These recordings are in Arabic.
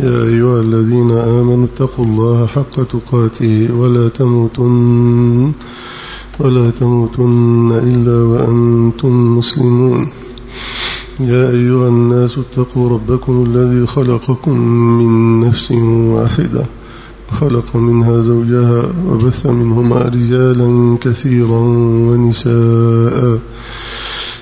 يا أيها الذين آمنوا اتقوا الله حق تقاته ولا تموتن ولا تموتن إلا وأنتم مسلمون. يا أيها الناس اتقوا ربكم الذي خلقكم من نفس واحدة خلق منها زوجها وبث منهما رجالا كثيرا ونساء.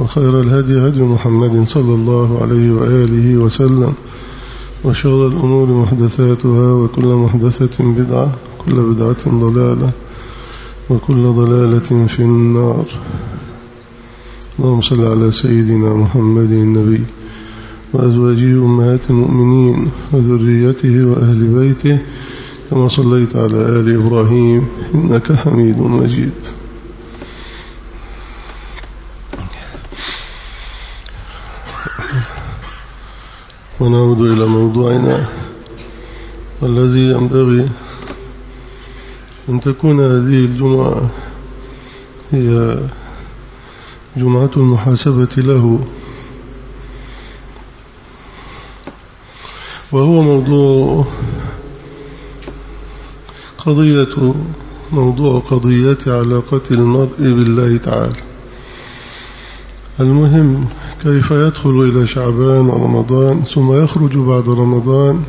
وخير الهدي هدي محمد صلى الله عليه وآله وسلم وشر الأمور محدثاتها وكل محدثة بدعة كل بدعة ضلالة وكل ضلالة في النار. اللهم صل على سيدنا محمد النبي وأزواجه أمهات المؤمنين وذريته وأهل بيته كما صليت على آل إبراهيم إنك حميد مجيد. ونعود إلى موضوعنا والذي ينبغي أن تكون هذه الجمعة هي جمعة المحاسبة له. وهو موضوع قضية موضوع قضية علاقة المرء بالله تعالى. المهم كيف يدخل إلى شعبان ورمضان ثم يخرج بعد رمضان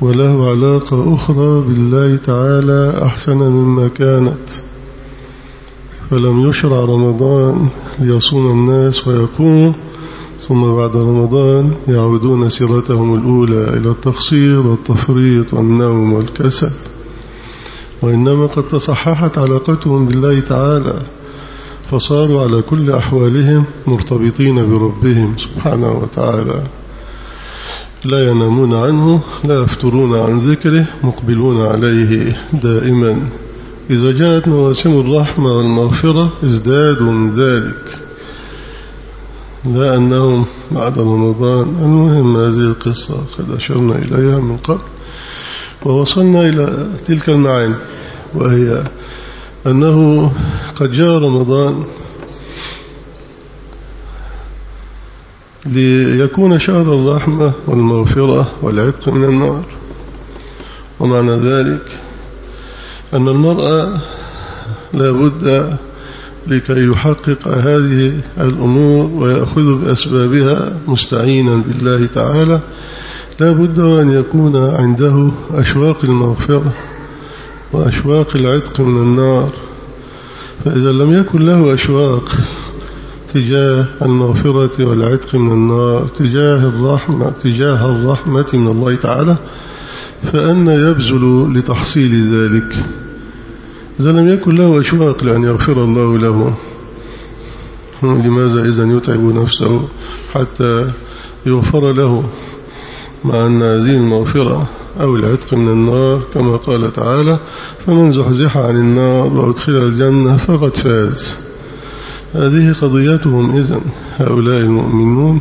وله علاقة أخرى بالله تعالى أحسن مما كانت. فلم يشرع رمضان ليصوم الناس ويقوموا ثم بعد رمضان يعودون سيرتهم الأولى إلى التقصير والتفريط والنوم والكسل. وإنما قد تصححت علاقتهم بالله تعالى فصاروا على كل أحوالهم مرتبطين بربهم سبحانه وتعالى. لا ينامون عنه لا يفترون عن ذكره مقبلون عليه دائما. إذا جاءت مواسم الرحمة والمغفرة ازدادوا من ذلك. لا أنهم بعد رمضان المهم هذه القصة قد أشرنا إليها من قبل. ووصلنا إلى تلك المعاني وهي أنه قد جاء رمضان ليكون شهر الرحمة والمغفرة والعتق من النار. ومعنى ذلك أن المرأة لا بد لكي يحقق هذه الأمور ويأخذ بأسبابها مستعينا بالله تعالى. لا بد أن يكون عنده أشواق المغفرة. وأشواق العتق من النار. فإذا لم يكن له أشواق تجاه المغفرة والعتق من النار تجاه الرحمة تجاه الرحمة من الله تعالى فأن يبذل لتحصيل ذلك. إذا لم يكن له أشواق لأن يغفر الله له. لماذا إذا يتعب نفسه حتى يغفر له؟ مع أن هذه المغفرة أو العتق من النار كما قال تعالى فمن زحزح عن النار وأدخل الجنة فقد فاز. هذه قضيتهم إذن هؤلاء المؤمنون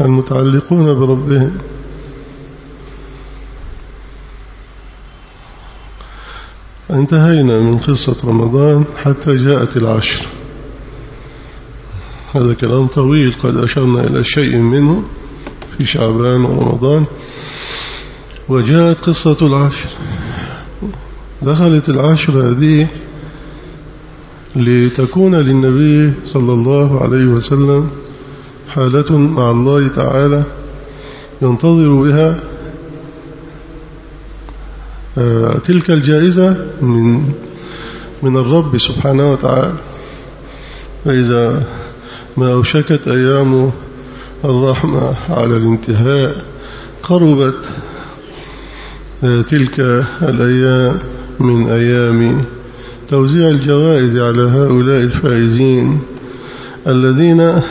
المتعلقون بربهم. انتهينا من قصة رمضان حتى جاءت العشر. هذا كلام طويل قد أشرنا إلى شيء منه في شعبان ورمضان. وجاءت قصة العشر. دخلت العشر هذه لتكون للنبي صلى الله عليه وسلم حالة مع الله تعالى ينتظر بها تلك الجائزة من من الرب سبحانه وتعالى. فإذا ما أوشكت أيام الرحمة على الانتهاء قربت تلك الأيام من أيام توزيع الجوائز على هؤلاء الفائزين الذين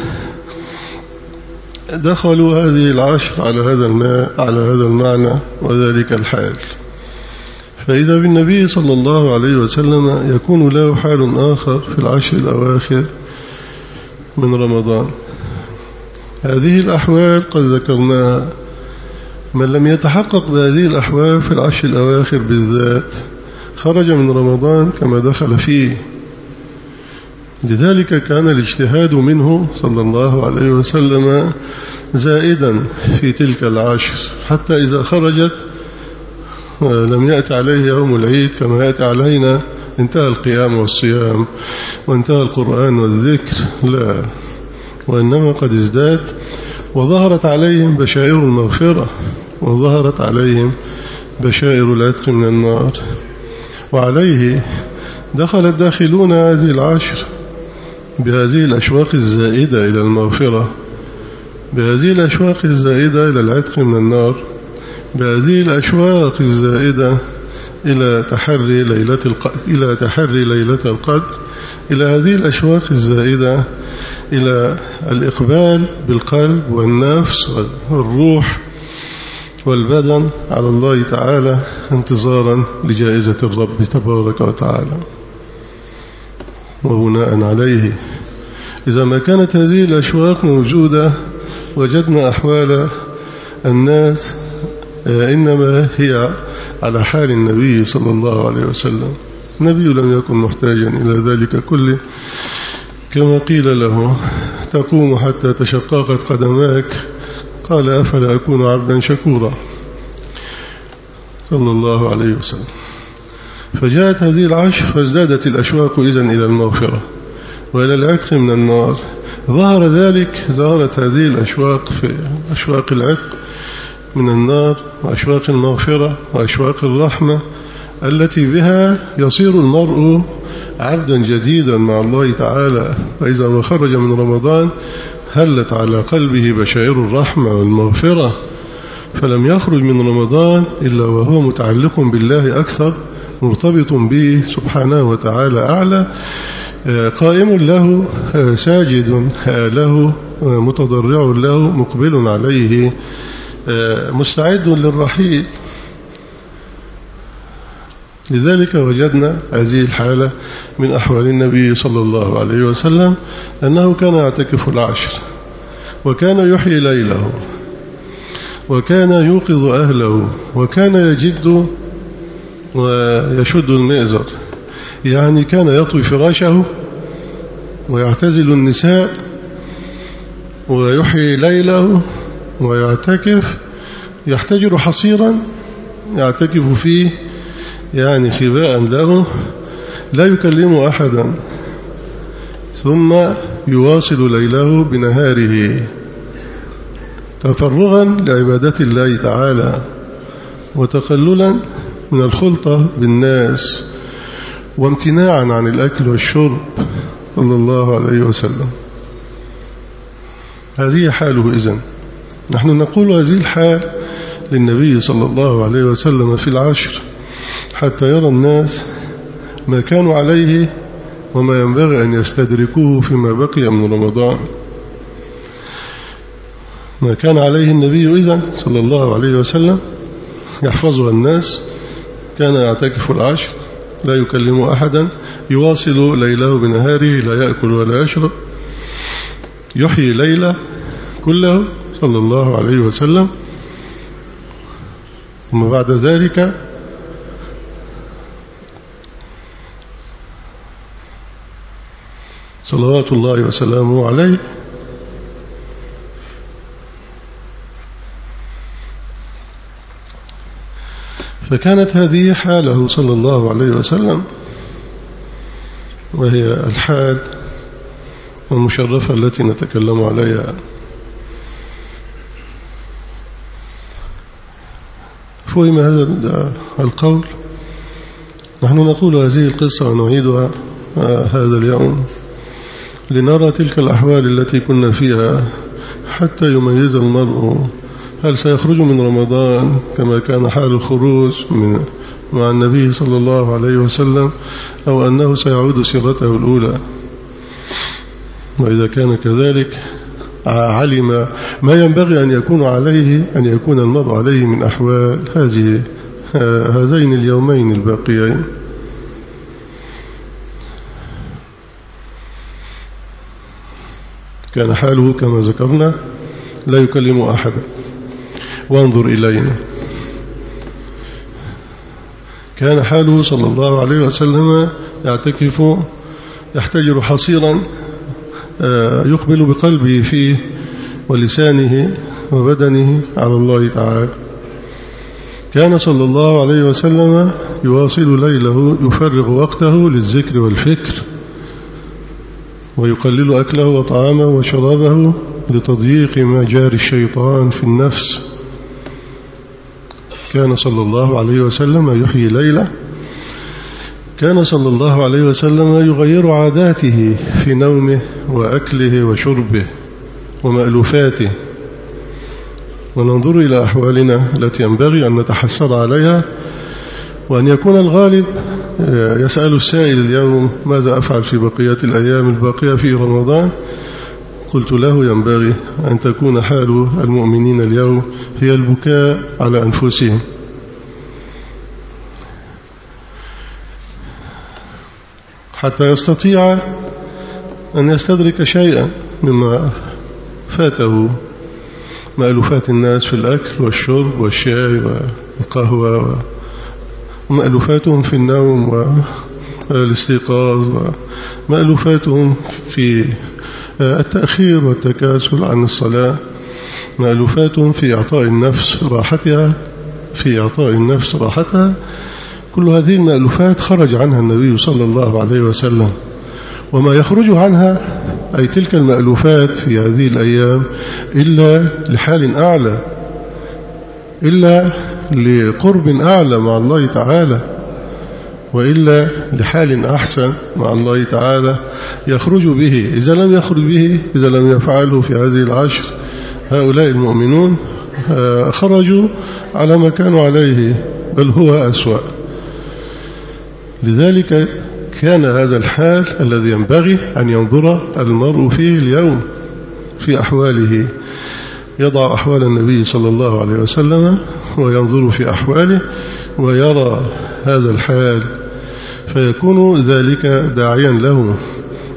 دخلوا هذه العشر على هذا الماء على هذا المعنى وذلك الحال. فإذا بالنبي صلى الله عليه وسلم يكون له حال آخر في العشر الأواخر من رمضان. هذه الأحوال قد ذكرناها. من لم يتحقق بهذه الأحوال في العشر الأواخر بالذات خرج من رمضان كما دخل فيه. لذلك كان الاجتهاد منه صلى الله عليه وسلم زائدا في تلك العشر. حتى إذا خرجت لم يأتي عليه يوم العيد كما يأتي علينا. انتهى القيام والصيام وانتهى القرآن والذكر لا. وإنما قد ازداد وظهرت عليهم بشائر المغفرة وظهرت عليهم بشائر العتق من النار. وعليه دخل الداخلون هذه العشر بهذه الأشواق الزائدة إلى المغفرة بهذه الأشواق الزائدة إلى العتق من النار بهذه الأشواق الزائدة إلى تحري ليلة القدر إلى تحري ليلة القدر إلى هذه الأشواق الزائدة إلى الإقبال بالقلب والنفس والروح والبدن على الله تعالى انتظارا لجائزة الرب تبارك وتعالى. وبناء عليه. إذا ما كانت هذه الأشواق موجودة وجدنا أحوال الناس إنما هي على حال النبي صلى الله عليه وسلم. النبي لم يكن محتاجا إلى ذلك كله. كما قيل له تقوم حتى تشققت قدماك. قال أفلا أكون عبدا شكورا. صلى الله عليه وسلم. فجاءت هذه العشر فازدادت الأشواق إذن إلى المغفرة. وإلى العتق من النار. ظهر ذلك ظهرت هذه الأشواق في أشواق العتق. من النار وأشواق المغفرة وأشواق الرحمة التي بها يصير المرء عبدا جديدا مع الله تعالى. فإذا ما خرج من رمضان هلت على قلبه بشائر الرحمة والمغفرة. فلم يخرج من رمضان إلا وهو متعلق بالله أكثر مرتبط به سبحانه وتعالى أعلى. قائم له ساجد له متضرع له مقبل عليه. مستعد للرحيل. لذلك وجدنا هذه الحالة من أحوال النبي صلى الله عليه وسلم أنه كان يعتكف العشر وكان يحيي ليله وكان يوقظ أهله وكان يجد ويشد المئزر. يعني كان يطوي فراشه ويعتزل النساء ويحيي ليله ويعتكف يحتجر حصيرا يعتكف فيه يعني خباء له لا يكلم أحدا ثم يواصل ليله بنهاره. تفرغا لعبادة الله تعالى وتقللا من الخلطة بالناس وامتناعا عن الأكل والشرب صلى الله عليه وسلم. هذه حاله إذن. نحن نقول هذه الحال للنبي صلى الله عليه وسلم في العشر حتى يرى الناس ما كانوا عليه وما ينبغي أن يستدركوه فيما بقي من رمضان. ما كان عليه النبي إذن صلى الله عليه وسلم يحفظها الناس كان يعتكف العشر لا يكلم أحدا يواصل ليلة بنهاره لا يأكل ولا يشرب يحيي ليلة كله صلى الله عليه وسلم. ثم بعد ذلك صلوات الله وسلامه عليه. فكانت هذه حاله صلى الله عليه وسلم وهي الحال المشرفة التي نتكلم عليها. فهم هذا القول. نحن نقول هذه القصة ونعيدها هذا اليوم لنرى تلك الأحوال التي كنا فيها حتى يميز المرء هل سيخرج من رمضان كما كان حال الخروج من مع النبي صلى الله عليه وسلم أو أنه سيعود سيرته الأولى. وإذا كان كذلك علم ما ينبغي أن يكون عليه أن يكون المرء عليه من أحوال هذه هذين اليومين الباقيين. كان حاله كما ذكرنا لا يكلم أحدا وانظر إلينا. كان حاله صلى الله عليه وسلم يعتكف يحتجر حصيرا يقبل بقلبه فيه ولسانه وبدنه على الله تعالى. كان صلى الله عليه وسلم يواصل ليله يفرغ وقته للذكر والفكر ويقلل أكله وطعامه وشرابه لتضييق ما جار الشيطان في النفس. كان صلى الله عليه وسلم يحيي ليلة كان صلى الله عليه وسلم يغير عاداته في نومه وأكله وشربه ومألوفاته. وننظر إلى أحوالنا التي ينبغي أن نتحسر عليها وأن يكون الغالب آه، يسأل السائل اليوم ماذا أفعل في بقية الأيام الباقية في رمضان؟ قلت له ينبغي أن تكون حال المؤمنين اليوم هي البكاء على أنفسهم. حتى يستطيع أن يستدرك شيئا مما فاته مألوفات الناس في الأكل والشرب والشاي والقهوة ومألوفاتهم في النوم والاستيقاظ ومألوفاتهم في التأخير والتكاسل عن الصلاة مألوفاتهم في إعطاء النفس راحتها في إعطاء النفس راحتها كل هذه المألوفات خرج عنها النبي صلى الله عليه وسلم. وما يخرج عنها أي تلك المألوفات في هذه الأيام إلا لحال أعلى إلا لقرب أعلى مع الله تعالى وإلا لحال أحسن مع الله تعالى يخرج به. إذا لم يخرج به إذا لم يفعله في هذه العشر هؤلاء المؤمنون آه، خرجوا على ما كانوا عليه بل هو أسوأ. لذلك كان هذا الحال الذي ينبغي أن ينظر المرء فيه اليوم في أحواله. يضع أحوال النبي صلى الله عليه وسلم وينظر في أحواله ويرى هذا الحال فيكون ذلك داعيا له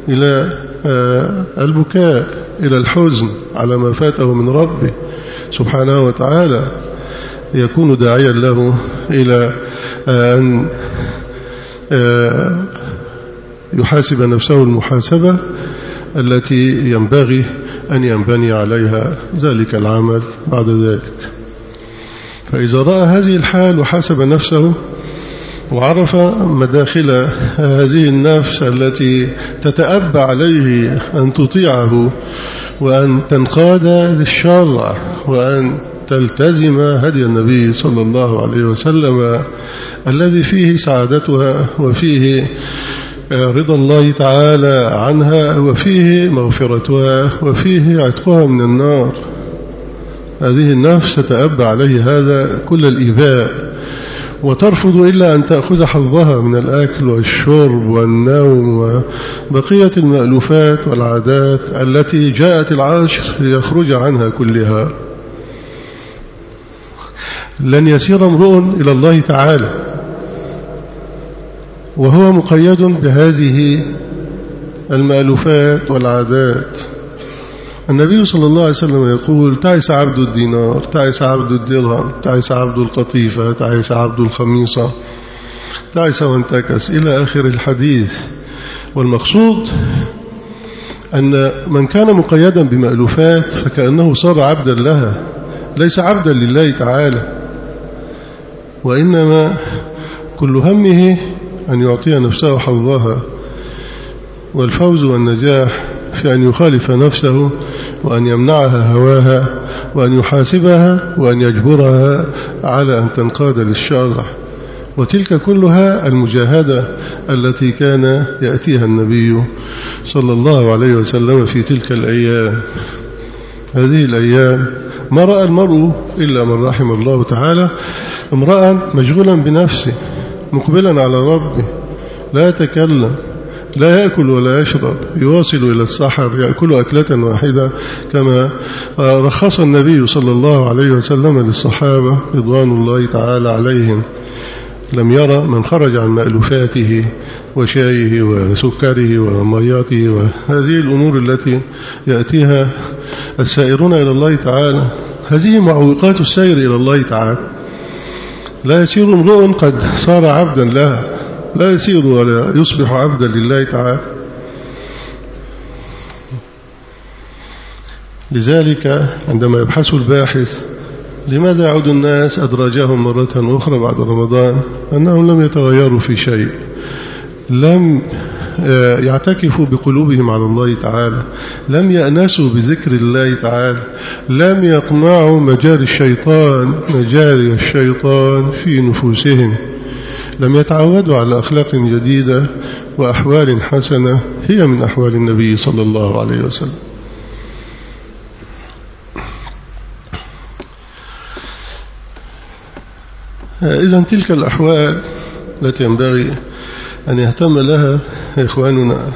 إلى آه، البكاء إلى الحزن على ما فاته من ربه سبحانه وتعالى. يكون داعيا له إلى آه، أن يحاسب نفسه المحاسبة التي ينبغي أن ينبني عليها ذلك العمل بعد ذلك. فإذا رأى هذه الحال وحاسب نفسه وعرف مداخل هذه النفس التي تتأبى عليه أن تطيعه وأن تنقاد للشرع وأن تلتزم هدي النبي صلى الله عليه وسلم الذي فيه سعادتها وفيه رضا الله تعالى عنها وفيه مغفرتها وفيه عتقها من النار. هذه النفس تتأبى عليه هذا كل الإيباء. وترفض إلا أن تأخذ حظها من الأكل والشرب والنوم وبقية المألوفات والعادات التي جاءت العاشر ليخرج عنها كلها. لن يسير امرؤ إلى الله تعالى. وهو مقيد بهذه المألوفات والعادات. النبي صلى الله عليه وسلم يقول تعس عبد الدينار تعس عبد الدرهم تعس عبد القطيفة تعس عبد الخميصة. تعس وانتكس إلى آخر الحديث. والمقصود أن من كان مقيدا بمألوفات فكأنه صار عبدا لها ليس عبدا لله تعالى. وإنما كل همه أن يعطي نفسه حظها والفوز والنجاح في أن يخالف نفسه وأن يمنعها هواها وأن يحاسبها وأن يجبرها على أن تنقاد للشرع. وتلك كلها المجاهدة التي كان يأتيها النبي صلى الله عليه وسلم في تلك الأيام. هذه الأيام ما رأى المرء إلا من رحم الله تعالى امرأ مشغولا بنفسه مقبلا على ربه لا يتكلم لا يأكل ولا يشرب يواصل إلى السحر يأكل أكلة واحدة كما رخص النبي صلى الله عليه وسلم للصحابة رضوان الله تعالى عليهم. لم يرى من خرج عن مألوفاته وشايه وسكره ومياته وهذه الأمور التي يأتيها السائرون إلى الله تعالى. هذه معوقات السير إلى الله تعالى. لا يسير امرؤ قد صار عبدا لها لا يسير ولا يصبح عبدا لله تعالى. لذلك عندما يبحث الباحث لماذا يعود الناس أدراجهم مرة أخرى بعد رمضان؟ أنهم لم يتغيروا في شيء. لم يعتكفوا بقلوبهم على الله تعالى. لم يأنسوا بذكر الله تعالى. لم يقمعوا مجاري الشيطان مجاري الشيطان في نفوسهم. لم يتعودوا على أخلاق جديدة وأحوال حسنة. هي من أحوال النبي صلى الله عليه وسلم. إذا تلك الأحوال التي ينبغي أن يهتم لها إخواننا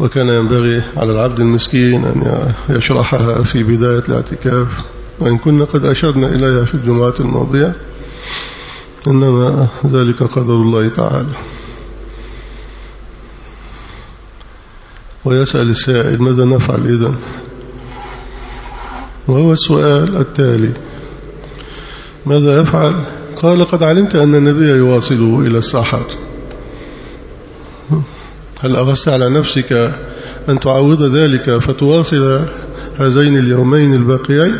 وكان ينبغي على العبد المسكين أن يشرحها في بداية الاعتكاف. وإن كنا قد أشرنا إليها في الجمعات الماضية إنما ذلك قدر الله تعالى. ويسأل السائل ماذا نفعل إذن؟ وهو السؤال التالي ماذا يفعل قال قد علمت أن النبي يواصل إلى السحر. هل أغست على نفسك أن تعوض ذلك فتواصل هذين اليومين الباقيين؟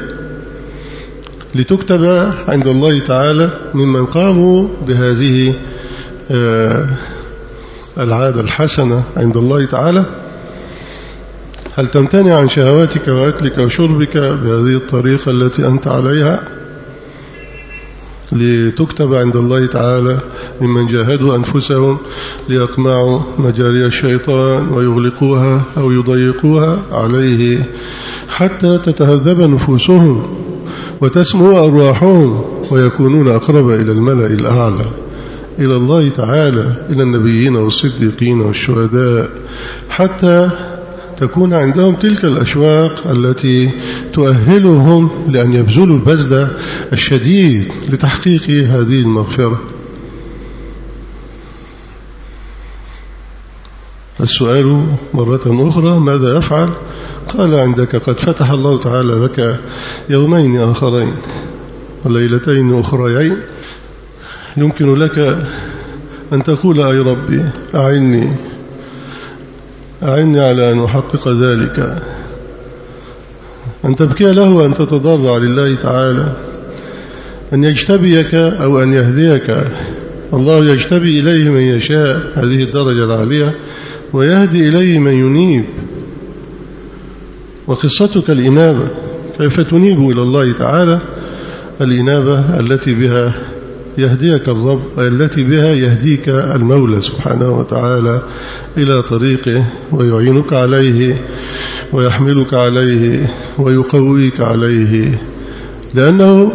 لتكتب عند الله تعالى ممن قاموا بهذه العادة الحسنة عند الله تعالى هل تمتنع عن شهواتك وأكلك وشربك بهذه الطريقة التي أنت عليها؟ لتكتب عند الله تعالى ممن جاهدوا أنفسهم ليقمعوا مجاري الشيطان ويغلقوها أو يضيقوها عليه حتى تتهذب نفوسهم وتسمو أرواحهم ويكونون أقرب إلى الملأ الأعلى إلى الله تعالى إلى النبيين والصديقين والشهداء حتى تكون عندهم تلك الأشواق التي تؤهلهم لأن يبذلوا البذل الشديد لتحقيق هذه المغفرة. السؤال مرة أخرى ماذا يفعل قال عندك قد فتح الله تعالى لك يومين آخرين وليلتين أخريين. يمكن لك أن تقول أي ربي أعني أعني على أن أحقق ذلك. أن تبكي له وأن تتضرع لله تعالى. أن يجتبيك أو أن يهديك. الله يجتبي إليه من يشاء. هذه الدرجة العالية. ويهدي إليه من ينيب. وقصتك الإنابة. كيف تنيب إلى الله تعالى؟ الإنابة التي بها يهديك الرب التي بها يهديك المولى سبحانه وتعالى إلى طريقه ويعينك عليه ويحملك عليه ويقويك عليه. لأنه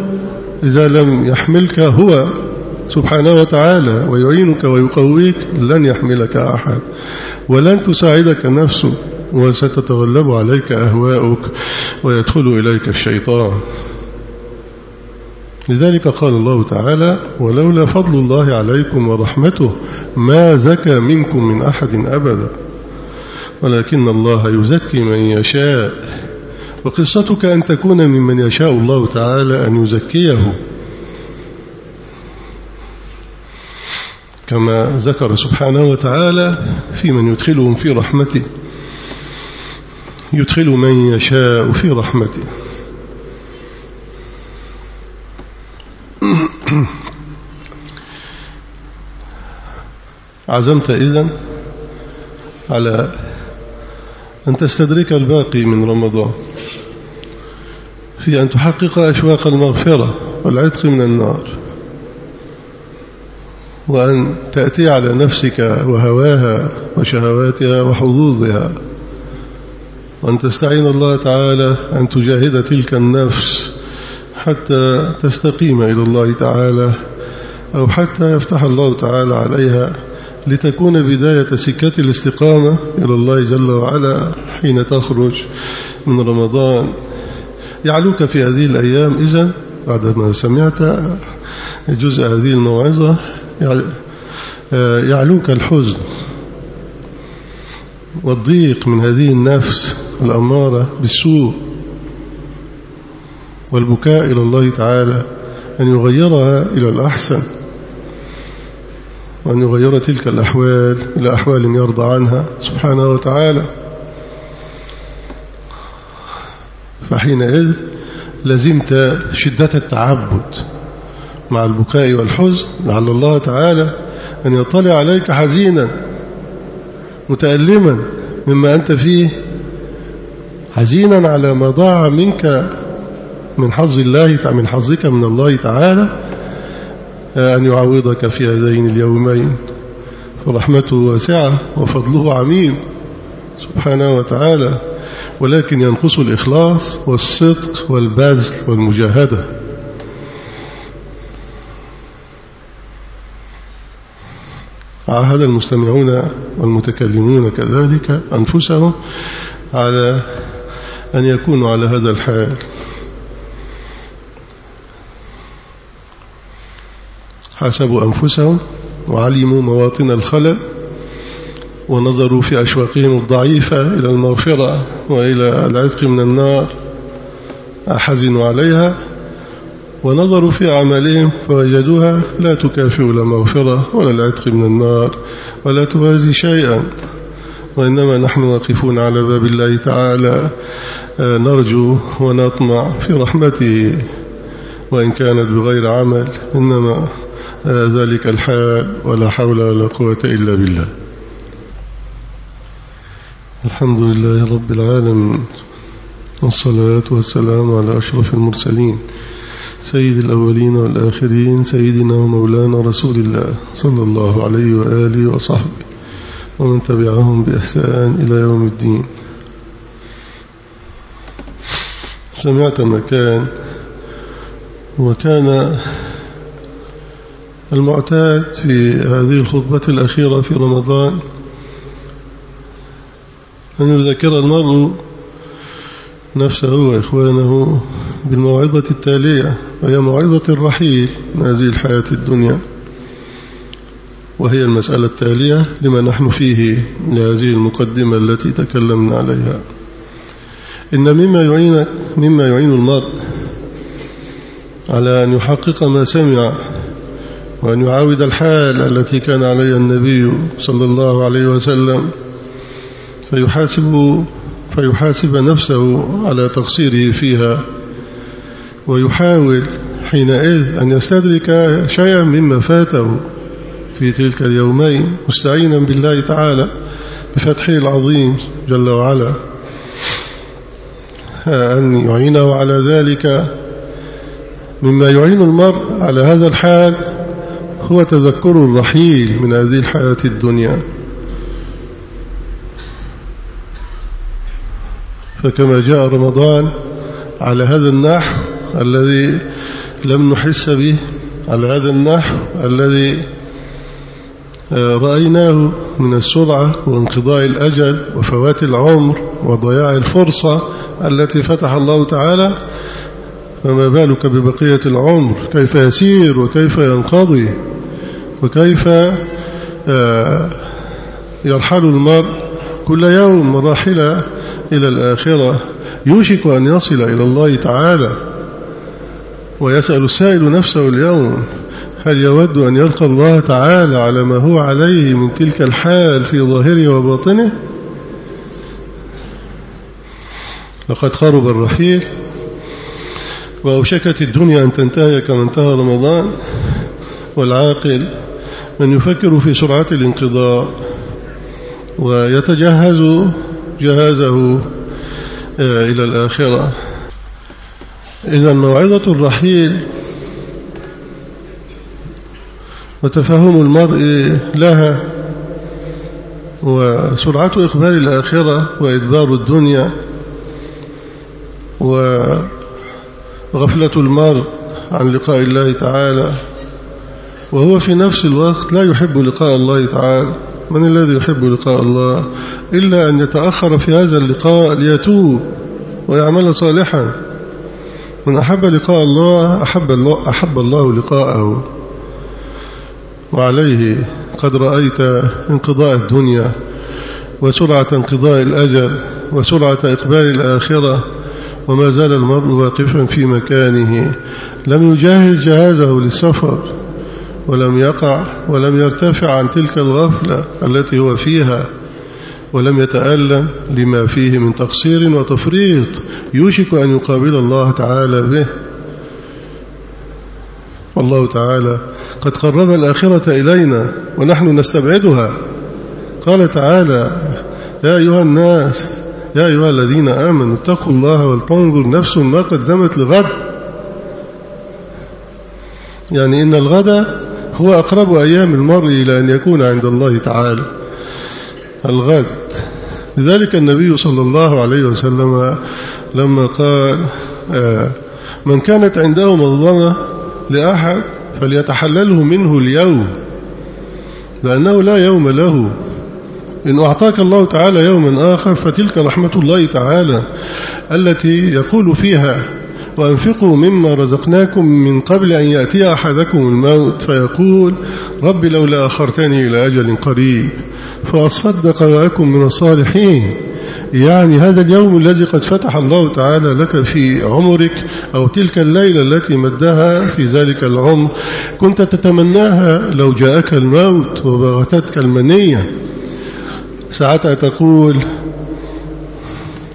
إذا لم يحملك هو سبحانه وتعالى ويعينك ويقويك لن يحملك أحد. ولن تساعدك نفسك وستتغلب عليك أهواؤك ويدخل إليك الشيطان. لذلك قال الله تعالى ولولا فضل الله عليكم ورحمته ما زكى منكم من أحد أبدا ولكن الله يزكي من يشاء. وقصتك أن تكون ممن يشاء الله تعالى أن يزكيه. كما ذكر سبحانه وتعالى في من يدخلهم في رحمته يدخل من يشاء في رحمته. عزمت إذن على أن تستدرك الباقي من رمضان. في أن تحقق أشواق المغفرة والعتق من النار. وأن تأتي على نفسك وهواها وشهواتها وحظوظها. وأن تستعين الله تعالى أن تجاهد تلك النفس حتى تستقيم إلى الله تعالى أو حتى يفتح الله تعالى عليها لتكون بداية سكة الاستقامة إلى الله جل وعلا حين تخرج من رمضان. يعلوك في هذه الأيام إذا بعدما سمعت جزء هذه الموعظة يعلوك الحزن والضيق من هذه النفس الأمارة بالسوء والبكاء إلى الله تعالى أن يغيرها إلى الأحسن. وأن يغير تلك الأحوال إلى أحوال يرضى عنها سبحانه وتعالى. فحينئذ لزمت شدة التعبد مع البكاء والحزن. لعل الله تعالى أن يطلع عليك حزينا متألما مما أنت فيه حزينا على ما ضاع منك من حظ الله من حظك من الله تعالى. أن يعوضك في هذين اليومين. فرحمته واسعة وفضله عميم سبحانه وتعالى ولكن ينقص الإخلاص والصدق والبذل والمجاهدة. عاهد المستمعون والمتكلمون كذلك أنفسهم على أن يكونوا على هذا الحال. حاسبوا أنفسهم وعلموا مواطن الخلل ونظروا في أشواقهم الضعيفة إلى المغفرة وإلى العتق من النار أحزنوا عليها ونظروا في أعمالهم فوجدوها لا تكافئ لا مغفرة ولا العتق من النار ولا توازي شيئا. وإنما نحن واقفون على باب الله تعالى نرجو ونطمع في رحمته. وإن كانت بغير عمل إنما ذلك الحال ولا حول ولا قوة إلا بالله. الحمد لله رب العالمين والصلاة والسلام على أشرف المرسلين سيد الأولين والآخرين سيدنا ومولانا رسول الله صلى الله عليه وآله وصحبه ومن تبعهم بإحسان إلى يوم الدين. سمعت مكان وكان المعتاد في هذه الخطبة الأخيرة في رمضان أن يذكر المرء نفسه وإخوانه بالموعظة التالية وهي موعظة الرحيل من هذه الحياة الدنيا. وهي المسألة التالية لما نحن فيه لهذه المقدمة التي تكلمنا عليها. إن مما يعين مما يعين المرء على أن يحقق ما سمع وأن يعاود الحال التي كان عليها النبي صلى الله عليه وسلم فيحاسب فيحاسب نفسه على تقصيره فيها ويحاول حينئذ أن يستدرك شيئا مما فاته في تلك اليومين مستعينا بالله تعالى بفتحه العظيم جل وعلا. أن يعينه على ذلك مما يعين المرء على هذا الحال هو تذكر الرحيل من هذه الحياة الدنيا. فكما جاء رمضان على هذا النحو الذي لم نحس به على هذا النحو الذي رأيناه من السرعة وانقضاء الأجل وفوات العمر وضياع الفرصة التي فتح الله تعالى فما بالك ببقية العمر؟ كيف يسير وكيف ينقضي؟ وكيف يرحل المرء كل يوم مراحل إلى الآخرة؟ يوشك أن يصل إلى الله تعالى. ويسأل السائل نفسه اليوم هل يود أن يلقى الله تعالى على ما هو عليه من تلك الحال في ظاهره وباطنه؟ لقد قرب الرحيل. وأوشكت الدنيا أن تنتهي كما انتهى رمضان والعاقل من يفكر في سرعة الانقضاء ويتجهز جهازه إلى الآخرة. إذا موعظة الرحيل وتفهم المرء لها وسرعة إقبال الآخرة وإدبار الدنيا وغفلة المرء عن لقاء الله تعالى. وهو في نفس الوقت لا يحب لقاء الله تعالى. من الذي يحب لقاء الله؟ إلا أن يتأخر في هذا اللقاء ليتوب ويعمل صالحا. من أحب لقاء الله أحب الله, أحب الله لقاءه. وعليه قد رأيت انقضاء الدنيا وسرعة انقضاء الأجل وسرعة إقبال الآخرة. وما زال المرء واقفا في مكانه. لم يجهز جهازه للسفر ولم يقع ولم يرتفع عن تلك الغفلة التي هو فيها ولم يتألم لما فيه من تقصير وتفريط يوشك أن يقابل الله تعالى به. والله تعالى قد قرب الآخرة إلينا ونحن نستبعدها. قال تعالى يا أيها الناس يا أيها الذين آمنوا اتقوا الله ولتنظر نفس ما قدمت لغد. يعني إن الغد هو أقرب أيام المرء إلى أن يكون عند الله تعالى. الغد. لذلك النبي صلى الله عليه وسلم لما قال آه، من كانت عنده مظلمة لأحد فليتحلله منه اليوم لأنه لا يوم له. إن أعطاك الله تعالى يوما آخر فتلك رحمة الله تعالى التي يقول فيها وأنفقوا مما رزقناكم من قبل أن يأتي أحدكم الموت فيقول رب لولا أخرتني إلى أجل قريب فأصدق وأكن من الصالحين يعني هذا اليوم الذي قد فتح الله تعالى لك في عمرك أو تلك الليلة التي مدها في ذلك العمر كنت تتمناها لو جاءك الموت وبغتتك المنية ساعتها تقول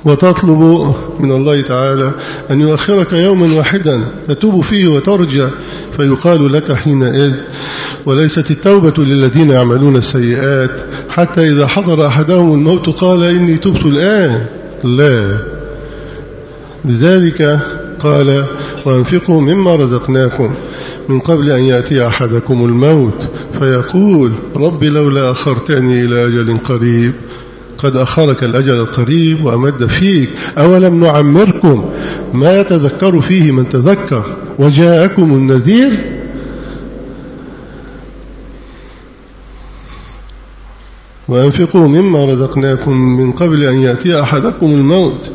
وتطلب من الله تعالى أن يؤخرك يوما واحدا تتوب فيه وترجع. فيقال لك حينئذ وليست التوبة للذين يعملون السيئات حتى إذا حضر أحدهم الموت قال إني تبت الآن. لا. لذلك قال وأنفقوا مما رزقناكم من قبل أن يأتي أحدكم الموت. فيقول رب لولا أخرتني إلى أجل قريب قد أخرك الأجل القريب وأمد فيك. أولم نعمركم ما يتذكر فيه من تذكر وجاءكم النذير؟ وأنفقوا مما رزقناكم من قبل أن يأتي أحدكم الموت.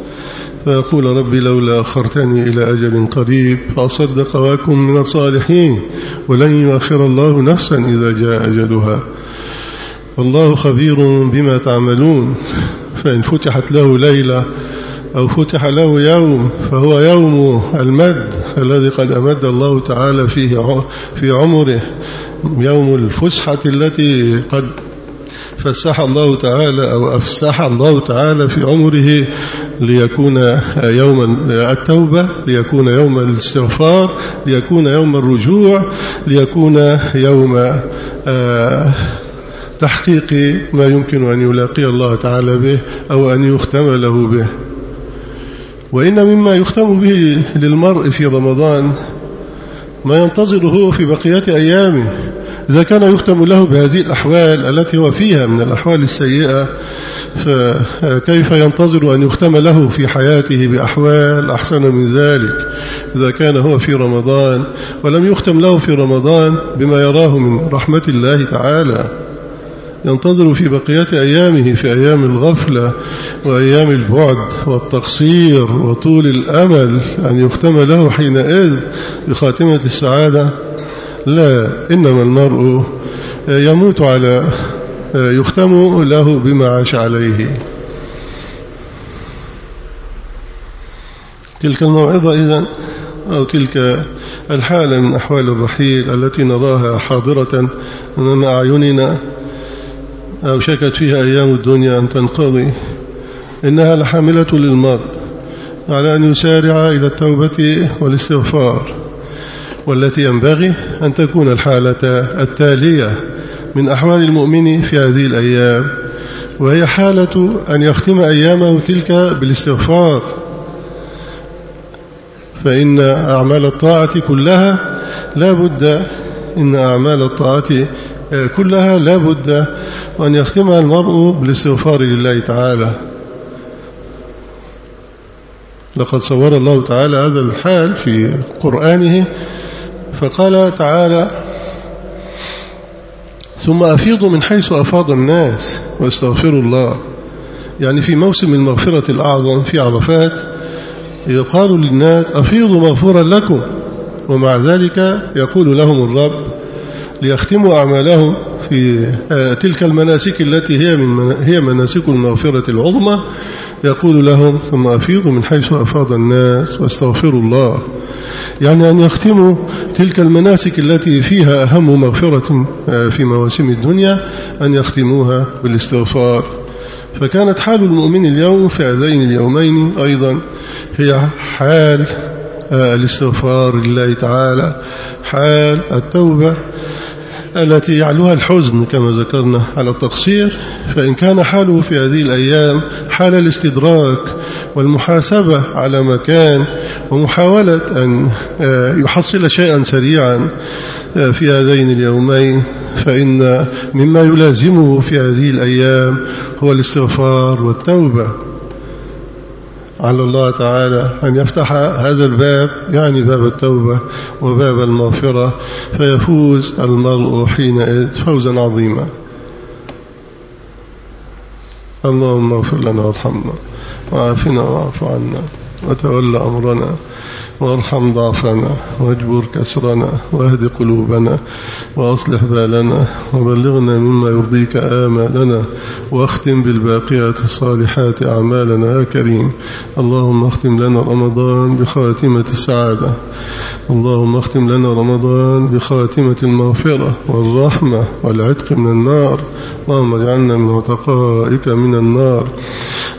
فيقول ربي لولا أخرتني إلى أجل قريب فأصدق وأكن من الصالحين ولن يؤخر الله نفسا إذا جاء أجلها. والله خبير بما تعملون. فإن فتحت له ليلة أو فتح له يوم فهو يوم المد الذي قد أمد الله تعالى فيه في عمره. يوم الفسحة التي قد فسح الله تعالى أو أفسح الله تعالى في عمره ليكون يوم التوبة ليكون يوم الاستغفار ليكون يوم الرجوع ليكون يوم آه تحقيق ما يمكن أن يلاقي الله تعالى به أو أن يختم له به. وإن مما يختم به للمرء في رمضان ما ينتظره في بقية أيامه. إذا كان يختم له بهذه الأحوال التي هو فيها من الأحوال السيئة فكيف ينتظر أن يختم له في حياته بأحوال أحسن من ذلك إذا كان هو في رمضان؟ ولم يختم له في رمضان بما يراه من رحمة الله تعالى. ينتظر في بقية أيامه في أيام الغفلة وأيام البعد والتقصير وطول الأمل أن يختم له حينئذ بخاتمة السعادة. لا إنما المرء يموت على يختم له بما عاش عليه. تلك الموعظة إذن أو تلك الحالة من أحوال الرحيل التي نراها حاضرة أمام أعيننا أو شكت فيها أيام الدنيا أن تنقضي. إنها لحاملة للمرء على أن يسارع إلى التوبة والاستغفار. والتي ينبغي أن تكون الحالة التالية من أحوال المؤمن في هذه الأيام وهي حالة أن يختم أيامه تلك بالاستغفار. فإن أعمال الطاعة كلها لا بد إن أعمال الطاعات كلها لا بد وأن يختمها المرء بالاستغفار لله تعالى. لقد صور الله تعالى هذا الحال في قرآنه فقال تعالى ثم أفيضوا من حيث أفاض الناس واستغفروا الله. يعني في موسم المغفرة الأعظم في عرفات يقال للناس أفيضوا مغفورا لكم ومع ذلك يقول لهم الرب ليختموا أعمالهم في تلك المناسك التي هي من هي مناسك المغفرة العظمى. يقول لهم ثم أفيضوا من حيث أفاض الناس واستغفروا الله. يعني أن يختموا تلك المناسك التي فيها أهم مغفرة في مواسم الدنيا أن يختموها بالاستغفار. فكانت حال المؤمن اليوم في هذين اليومين أيضا هي حال الاستغفار لله تعالى حال التوبة التي يعلوها الحزن كما ذكرنا على التقصير. فإن كان حاله في هذه الأيام حال الاستدراك والمحاسبة على ما كان ومحاولة أن يحصل شيئا سريعا في هذين اليومين. فإن مما يلازمه في هذه الأيام هو الاستغفار والتوبة. على الله تعالى أن يفتح هذا الباب يعني باب التوبة وباب المغفرة فيفوز المرء حينئذ فوزا عظيما. اللهم اغفر لنا وارحمنا. وعافنا واعف عنا وتول أمرنا وارحم ضعفنا واجبر كسرنا واهد قلوبنا وأصلح بالنا وبلغنا مما يرضيك آمالنا واختم بالباقيات الصالحات أعمالنا يا كريم. اللهم اختم لنا رمضان بخاتمة السعادة. اللهم اختم لنا رمضان بخاتمة المغفرة والرحمة والعتق من النار. اللهم اجعلنا من عتقائك من النار.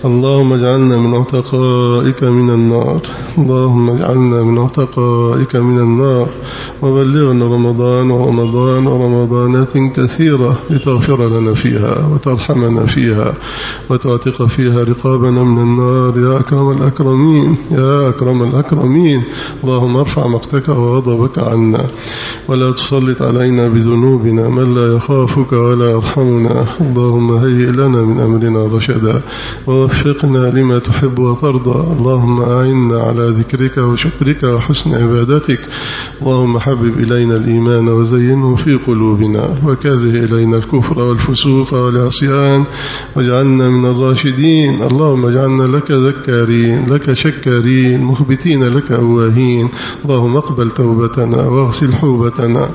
اللهم اجعلنا من عتقائك من النار. اللهم اجعلنا من عتقائك من النار. وبلغنا رمضان ورمضان ورمضانات كثيرة لتغفر لنا فيها وترحمنا فيها وتعتق فيها رقابنا من النار. يا أكرم الأكرمين يا أكرم الأكرمين. اللهم ارفع مقتك وغضبك عنا. ولا تسلط علينا بذنوبنا من لا يخافك ولا يرحمنا. اللهم هيئ لنا من أمرنا رشدا. ووفقنا لما تحب وترضى. اللهم أعنا على ذكرك وشكرك وحسن عبادتك. اللهم حبب إلينا الإيمان وزينه في قلوبنا وكره إلينا الكفر والفسوق والعصيان. واجعلنا من الراشدين. اللهم اجعلنا لك ذكارين لك شكارين مخبتين لك أواهين. اللهم اقبل توبتنا واغسل حوبتنا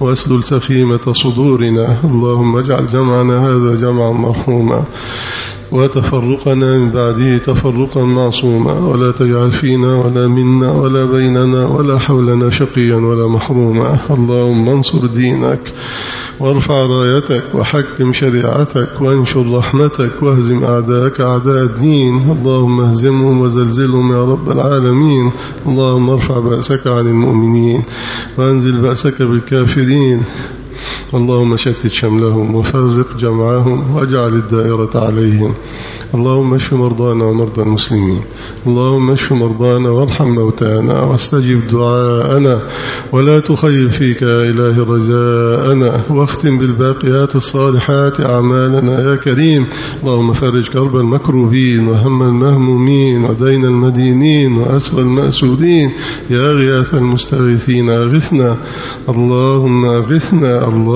واسلل سخيمة صدورنا. اللهم اجعل جمعنا هذا جمعا مرحوما. وتفرقنا من بعده تفرقا معصوما ولا تجعل فينا ولا منا ولا بيننا ولا حولنا شقيا ولا محروما. اللهم انصر دينك وارفع رايتك وحكم شريعتك وانشر رحمتك واهزم أعداءك أعداء الدين. اللهم اهزمهم وزلزلهم يا رب العالمين. اللهم ارفع بأسك عن المؤمنين وانزل بأسك بالكافرين. اللهم شتت شملهم وفرق جمعهم واجعل الدائرة عليهم. اللهم اشف مرضانا ومرضى المسلمين. اللهم اشف مرضانا وارحم موتانا واستجب دعاءنا. ولا تخيب فيك يا إله رجاءنا. واختم بالباقيات الصالحات أعمالنا يا كريم. اللهم فرج كرب المكروبين وهم المهمومين ودين المدينين وأسر المأسودين يا غياث المستغيثين أغثنا. اللهم أغثنا.